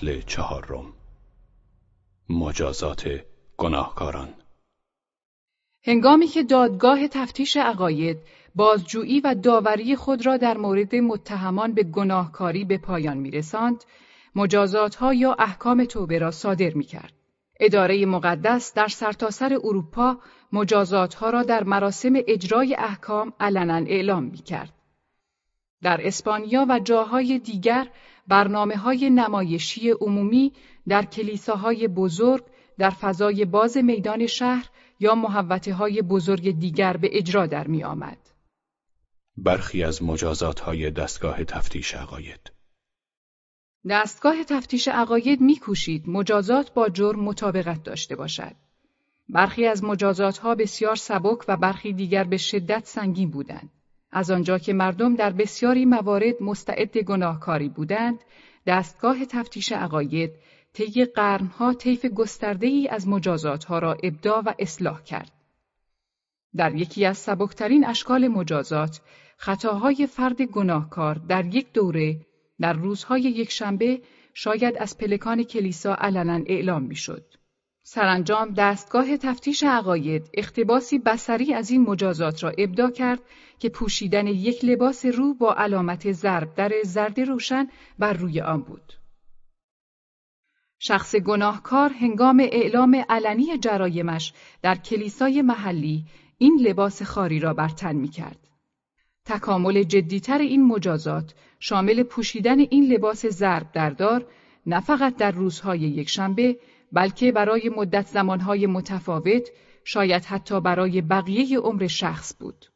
فصل چهارم مجازات گناهکاران هنگامی که دادگاه تفتیش عقاید بازجویی و داوری خود را در مورد متهمان به گناهکاری به پایان میرساند، مجازات یا احکام توبه را صادر می کرد. اداره مقدس در سرتاسر سر اروپا مجازات ها را در مراسم اجرای احکام علنا اعلام می کرد. در اسپانیا و جاهای دیگر برنامه های نمایشی عمومی در کلیساهای بزرگ در فضای باز میدان شهر یا محوطه های بزرگ دیگر به اجرا در می آمد. برخی از مجازات های دستگاه تفتیش عقاید دستگاه تفتیش عقاید میکوشید مجازات با جرم مطابقت داشته باشد. برخی از مجازات ها بسیار سبک و برخی دیگر به شدت سنگین بودند. از آنجا که مردم در بسیاری موارد مستعد گناهکاری بودند، دستگاه تفتیش عقاید طی قرنها طیف گسترده ای از مجازات ها را ابدا و اصلاح کرد. در یکی از سبکترین اشکال مجازات، خطاهای فرد گناهکار در یک دوره در روزهای یکشنبه شاید از پلکان کلیسا علنا اعلام می‌شد. سرانجام دستگاه تفتیش عقاید اختباسی بسری از این مجازات را ابدا کرد که پوشیدن یک لباس رو با علامت ضرب در زرد روشن بر روی آن بود. شخص گناهکار هنگام اعلام علنی جرایمش در کلیسای محلی این لباس خاری را بر تن می کرد. تکامل جدیتر این مجازات شامل پوشیدن این لباس ضرب دردار نه فقط در روزهای یکشنبه بلکه برای مدت زمانهای متفاوت شاید حتی برای بقیه عمر شخص بود.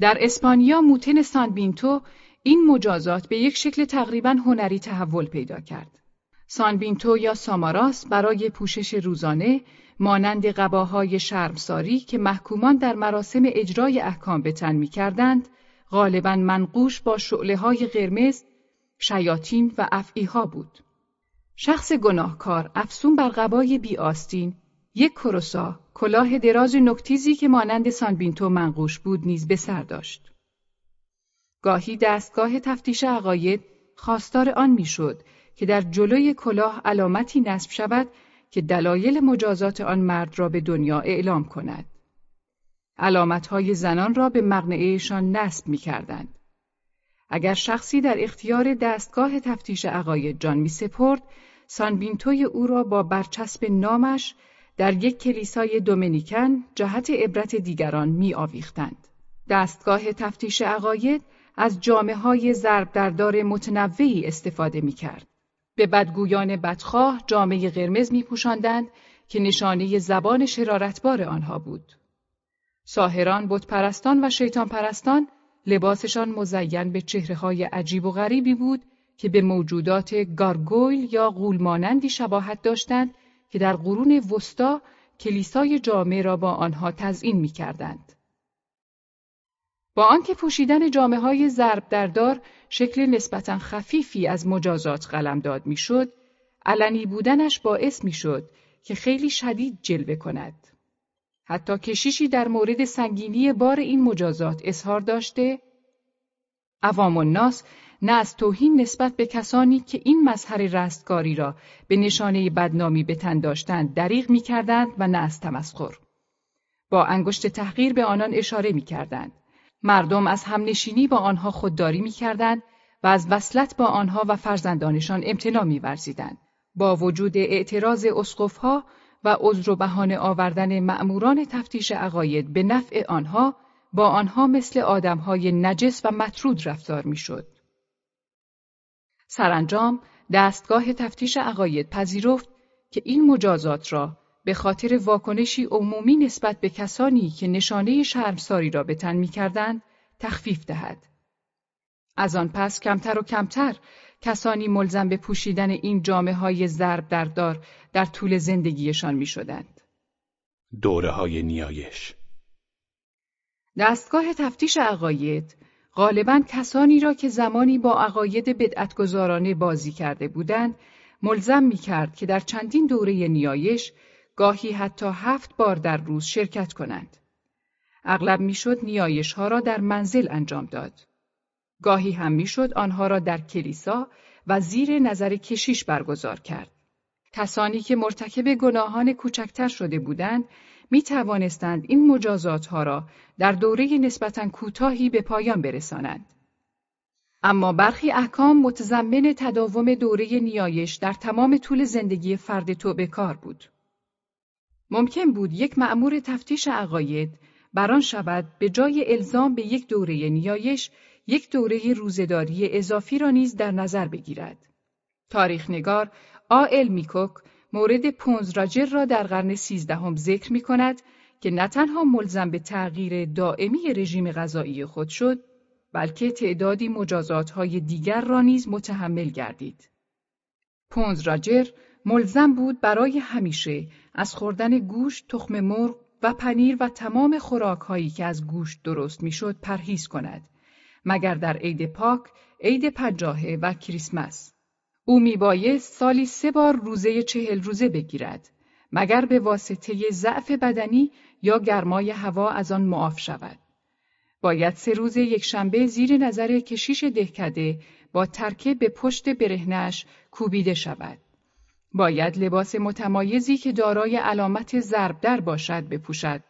در اسپانیا موتن سانبینتو این مجازات به یک شکل تقریبا هنری تحول پیدا کرد. سانبینتو یا ساماراس برای پوشش روزانه مانند قباهای شرمساری که محکومان در مراسم اجرای احکام به تن می‌کردند، غالبا منقوش با شعله های قرمز، شیاطین و افعیها بود. شخص گناهکار افسون بر قبای بی آستین، یک کروسا، کلاه دراز نکتیزی که مانند سانبینتو منقوش بود نیز به سر داشت. گاهی دستگاه تفتیش عقاید خواستار آن می‌شد که در جلوی کلاه علامتی نصب شود که دلایل مجازات آن مرد را به دنیا اعلام کند. علامتهای زنان را به مغنعهشان نصب می کردند. اگر شخصی در اختیار دستگاه تفتیش عقاید جان می سپرد، سانبینتوی او را با برچسب نامش در یک کلیسای دومینیکن جهت عبرت دیگران می آویختند. دستگاه تفتیش عقاید از جامعه های ضربدردار متنوعی استفاده می کرد. به بدگویان بدخواه جامعه قرمز می پوشندند که نشانه زبان شرارتبار آنها بود. ساهران، بتپرستان و شیطان پرستان لباسشان مزین به چهره های عجیب و غریبی بود که به موجودات گارگویل یا غولمانندی شباهت داشتند که در قرون وسطا کلیسای جامعه را با آنها تزئین می کردند. با آنکه پوشیدن جامعه های ضرب دردار شکل نسبتا خفیفی از مجازات قلمداد می‌شد، علنی بودنش باعث می‌شد که خیلی شدید جلوه کند. حتی کشیشی در مورد سنگینی بار این مجازات اظهار داشته عوام الناس نه از توهین نسبت به کسانی که این مظهر رستگاری را به نشانه بدنامی به تن داشتند دریغ می کردند و نه از تمسخر. با انگشت تحقیر به آنان اشاره می کردند. مردم از همنشینی با آنها خودداری می کردند و از وصلت با آنها و فرزندانشان امتناع می ورزیدند. با وجود اعتراض اسقفها و عذر و بهانه آوردن مأموران تفتیش عقاید به نفع آنها با آنها مثل آدمهای نجس و مطرود رفتار می‌شد. سرانجام دستگاه تفتیش عقاید پذیرفت که این مجازات را به خاطر واکنشی عمومی نسبت به کسانی که نشانه شرمساری را به تن می‌کردند تخفیف دهد. از آن پس کمتر و کمتر کسانی ملزم به پوشیدن این جامعه های ضرب دردار در طول زندگیشان می شدند. دوره های نیایش دستگاه تفتیش عقاید غالبا کسانی را که زمانی با عقاید بدعتگذارانه بازی کرده بودند ملزم می کرد که در چندین دوره نیایش گاهی حتی هفت بار در روز شرکت کنند. اغلب می‌شد نیایش ها را در منزل انجام داد. گاهی هم می‌شد آنها را در کلیسا و زیر نظر کشیش برگزار کرد. کسانی که مرتکب گناهان کوچکتر شده بودند می توانستند این مجازات ها را در دوره نسبتا کوتاهی به پایان برسانند. اما برخی احکام متضمن تداوم دوره نیایش در تمام طول زندگی فرد توبه کار بود. ممکن بود یک مأمور تفتیش عقاید بران شود به جای الزام به یک دوره نیایش یک دوره روزداری اضافی را نیز در نظر بگیرد. تاریخنگار آل میکوک مورد پونزراجر را در قرن سیزدهم ذکر می کند که نه تنها ملزم به تغییر دائمی رژیم غذایی خود شد بلکه تعدادی مجازات های دیگر را نیز متحمل گردید. پونزراجر ملزم بود برای همیشه از خوردن گوشت، تخم مرغ و پنیر و تمام خوراک هایی که از گوشت درست می‌شد پرهیز کند مگر در عید پاک، عید پنجاهه و کریسمس. او میبایست سالی سه بار روزه چهل روزه بگیرد مگر به واسطه ضعف بدنی یا گرمای هوا از آن معاف شود. باید سه روز یک شنبه زیر نظر کشیش دهکده با ترکه به پشت برهنش کوبیده شود. باید لباس متمایزی که دارای علامت ضربدر باشد بپوشد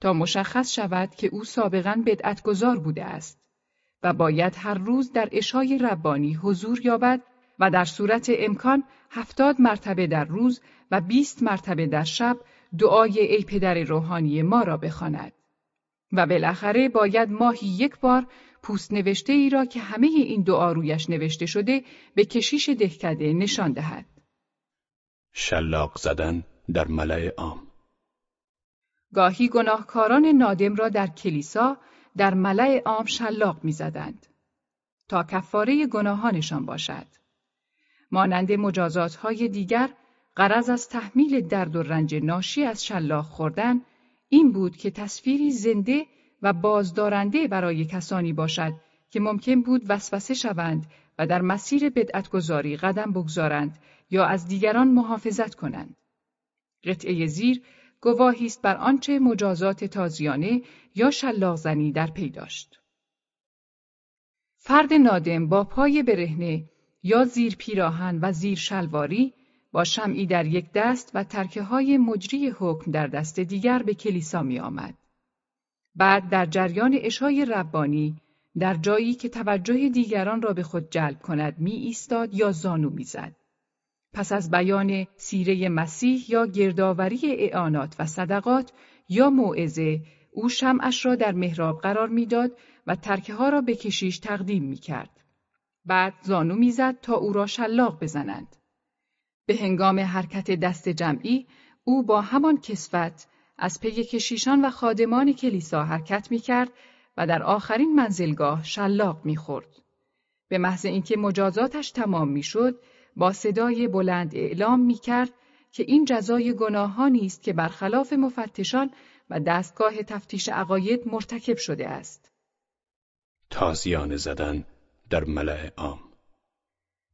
تا مشخص شود که او سابقا بدعتگذار بوده است و باید هر روز در اشای ربانی حضور یابد و در صورت امکان هفتاد مرتبه در روز و بیست مرتبه در شب دعای ای پدر روحانی ما را بخواند. و بالاخره باید ماهی یک بار پوست نوشته ای را که همه این دعا رویش نوشته شده به کشیش دهکده نشان دهد. شلاق زدن در ملع عام گاهی گناهکاران نادم را در کلیسا در ملع عام شلاق می‌زدند تا کفاره گناهانشان باشد. مانند مجازات های دیگر قرض از تحمیل درد و رنج ناشی از شلاق خوردن این بود که تصویری زنده و بازدارنده برای کسانی باشد که ممکن بود وسوسه شوند و در مسیر بدعتگذاری قدم بگذارند یا از دیگران محافظت کنند. قطعه زیر گواهی است بر آنچه مجازات تازیانه یا شلاقزنی در پی داشت. فرد نادم با پای برهنه یا زیر پیراهن و زیر شلواری با شمعی در یک دست و ترکه های مجری حکم در دست دیگر به کلیسا می آمد. بعد در جریان اشای ربانی در جایی که توجه دیگران را به خود جلب کند می ایستاد یا زانو می زد. پس از بیان سیره مسیح یا گردآوری اعانات و صدقات یا موعظه او شمعش را در محراب قرار می‌داد و ترکه ها را به کشیش تقدیم می کرد. بعد زانو می‌زد تا او را شلاق بزنند. به هنگام حرکت دست جمعی او با همان کسفت از پی کشیشان و خادمان کلیسا حرکت می کرد و در آخرین منزلگاه شلاق می خورد. به محض اینکه مجازاتش تمام می شد، با صدای بلند اعلام می کرد که این جزای گناهانی است که برخلاف مفتشان و دستگاه تفتیش عقاید مرتکب شده است. تازیان زدن در ملع عام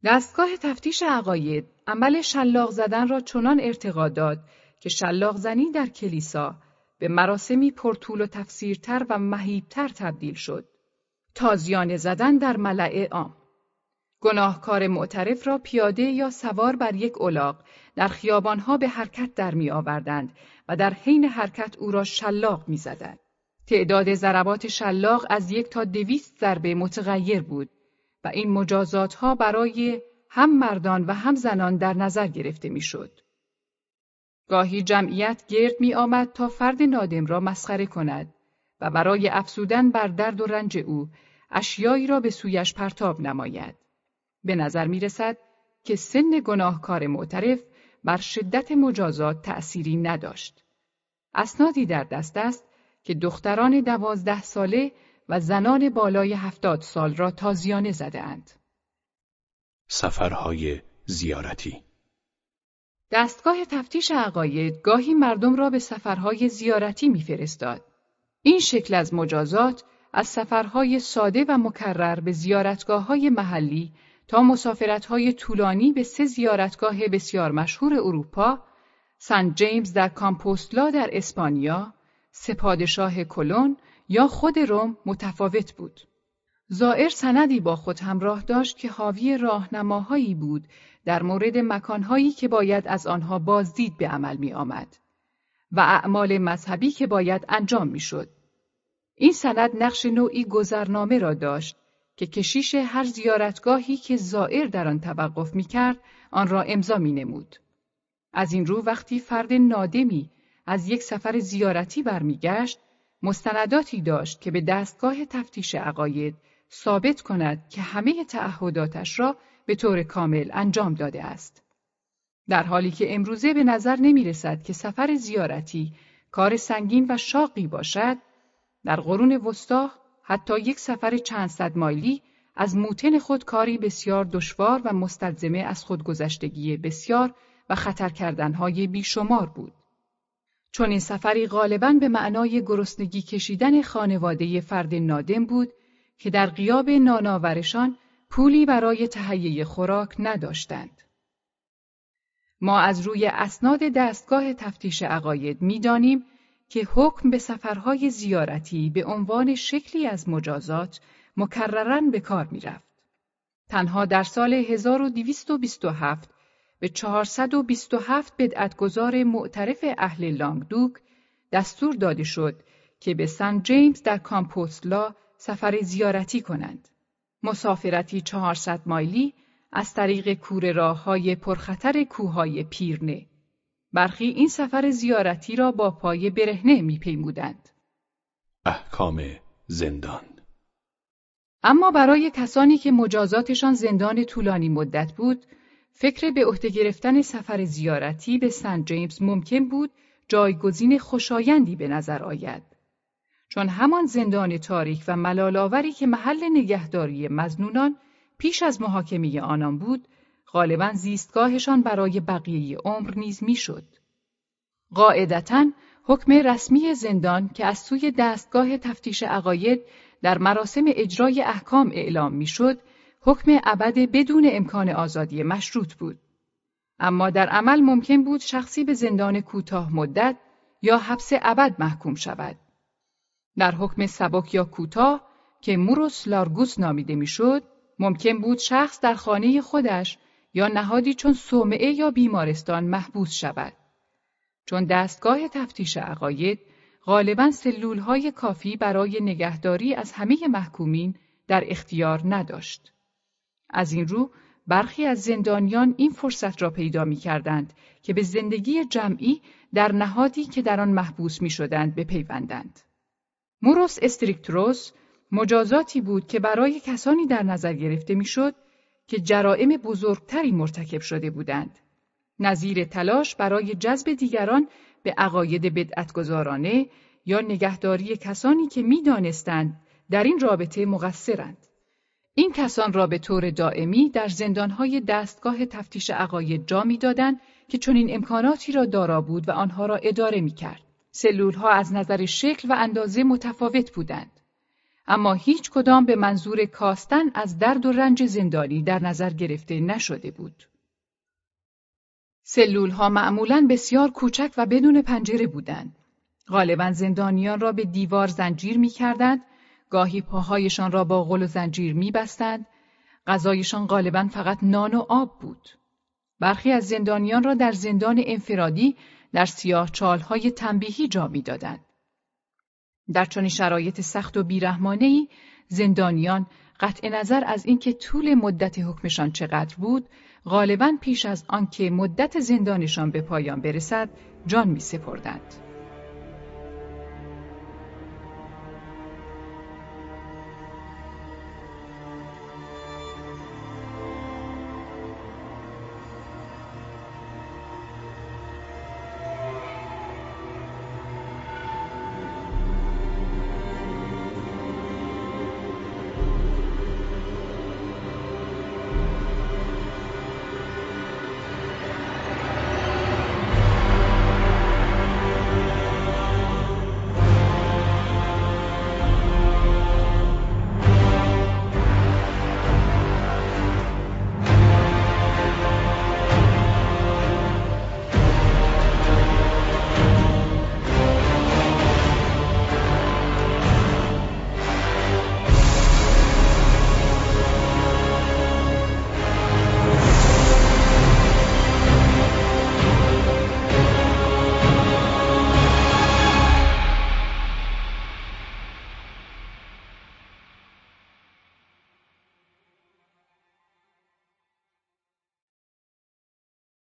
دستگاه تفتیش عقاید عمل شلاق زدن را چنان ارتقا داد که شلاق زنی در کلیسا به مراسمی پرطول و تفسیرتر و مهیبتر تبدیل شد. تازیان زدن در ملع عام گناهکار معترف را پیاده یا سوار بر یک الاغ در خیابانها به حرکت در می آوردند و در حین حرکت او را شلاق می زدند. تعداد ضربات شلاق از یک تا دویست ضربه متغیر بود و این مجازات ها برای هم مردان و هم زنان در نظر گرفته می شد. گاهی جمعیت گرد می آمد تا فرد نادم را مسخره کند و برای افسودن بر درد و رنج او اشیایی را به سویش پرتاب نماید. به نظر می رسد که سن گناهکار معترف بر شدت مجازات تأثیری نداشت. اسنادی در دست است که دختران دوازده ساله و زنان بالای هفتاد سال را تازیانه زده اند. سفرهای زیارتی دستگاه تفتیش عقاید گاهی مردم را به سفرهای زیارتی میفرستاد. این شکل از مجازات از سفرهای ساده و مکرر به زیارتگاه های محلی تا مسافرتهای طولانی به سه زیارتگاه بسیار مشهور اروپا، سنت جیمز در کامپوستلا در اسپانیا، سپادشاه کلون یا خود روم متفاوت بود. زائر سندی با خود همراه داشت که حاوی راهنماهایی بود در مورد مکانهایی که باید از آنها بازدید به عمل می آمد و اعمال مذهبی که باید انجام می شد. این سند نقش نوعی گذرنامه را داشت که کشیش هر زیارتگاهی که زائر در آن توقف می کرد آن را امضا می نمود. از این رو وقتی فرد نادمی از یک سفر زیارتی برمیگشت مستنداتی داشت که به دستگاه تفتیش عقاید ثابت کند که همه تعهداتش را به طور کامل انجام داده است. در حالی که امروزه به نظر نمی رسد که سفر زیارتی کار سنگین و شاقی باشد، در قرون وسطا حتی یک سفر چند صد مایلی از موتن خود کاری بسیار دشوار و مستلزمه از خودگذشتگی بسیار و خطر کردنهای بیشمار بود. چون این سفری غالبا به معنای گرسنگی کشیدن خانواده فرد نادم بود که در قیاب ناناورشان پولی برای تهیه خوراک نداشتند. ما از روی اسناد دستگاه تفتیش عقاید می‌دانیم که حکم به سفرهای زیارتی به عنوان شکلی از مجازات مکررن به کار می‌رفت. تنها در سال 1227 به 427 بدعتگذار معترف اهل لانگدوک دستور داده شد که به سن جیمز در کامپوستلا سفر زیارتی کنند. مسافرتی 400 مایلی از طریق کوره راه های پرخطر کوههای پیرنه. برخی این سفر زیارتی را با پای برهنه میپیمودند. احکام زندان اما برای کسانی که مجازاتشان زندان طولانی مدت بود، فکر به عهده گرفتن سفر زیارتی به سن جیمز ممکن بود جایگزین خوشایندی به نظر آید. چون همان زندان تاریک و ملالاوری که محل نگهداری مزنونان پیش از محاکمه آنان بود، غالبا زیستگاهشان برای بقیه عمر نیز می‌شد. قاعدتا حکم رسمی زندان که از سوی دستگاه تفتیش عقاید در مراسم اجرای احکام اعلام می‌شد، حکم ابد بدون امکان آزادی مشروط بود. اما در عمل ممکن بود شخصی به زندان کوتاه مدت یا حبس ابد محکوم شود. در حکم سبک یا کوتاه که موروس لارگوس نامیده می‌شد، ممکن بود شخص در خانه خودش یا نهادی چون صومعه یا بیمارستان محبوس شود. چون دستگاه تفتیش عقاید غالبا سلولهای کافی برای نگهداری از همه محکومین در اختیار نداشت. از این رو برخی از زندانیان این فرصت را پیدا می کردند که به زندگی جمعی در نهادی که در آن محبوس می شدند بپیوندند. موروس استریکتروس مجازاتی بود که برای کسانی در نظر گرفته می‌شد که جرائم بزرگتری مرتکب شده بودند. نظیر تلاش برای جذب دیگران به عقاید بدعتگذارانه یا نگهداری کسانی که می‌دانستند در این رابطه مقصرند. این کسان را به طور دائمی در زندانهای دستگاه تفتیش عقاید جا می‌دادند که چنین امکاناتی را دارا بود و آنها را اداره می‌کرد. سلولها از نظر شکل و اندازه متفاوت بودند. اما هیچ کدام به منظور کاستن از درد و رنج زندانی در نظر گرفته نشده بود. سلولها معمولاً بسیار کوچک و بدون پنجره بودند. غالبا زندانیان را به دیوار زنجیر می کردند، گاهی پاهایشان را با غل و زنجیر می بستند، غذایشان غالبا فقط نان و آب بود. برخی از زندانیان را در زندان انفرادی در سیاه چالهای تنبیهی جا می دادند. در چنین شرایط سخت و بیرحمانه زندانیان قطع نظر از اینکه طول مدت حکمشان چقدر بود غالبا پیش از آنکه مدت زندانشان به پایان برسد جان می سپردند.